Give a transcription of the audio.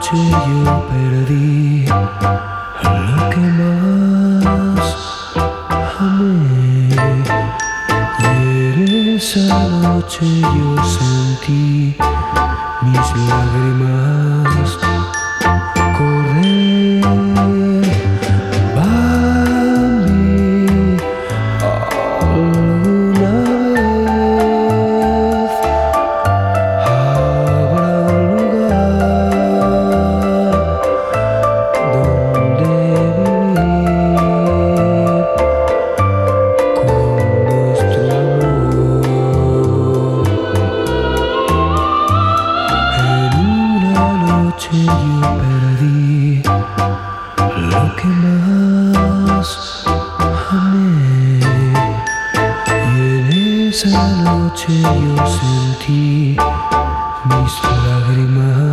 yo perdí lo que más amé. Y en esa noche yo sentí mis lágrimas noche yo perdí lo que más amé. Y en esa noche yo sentí mis lágrimas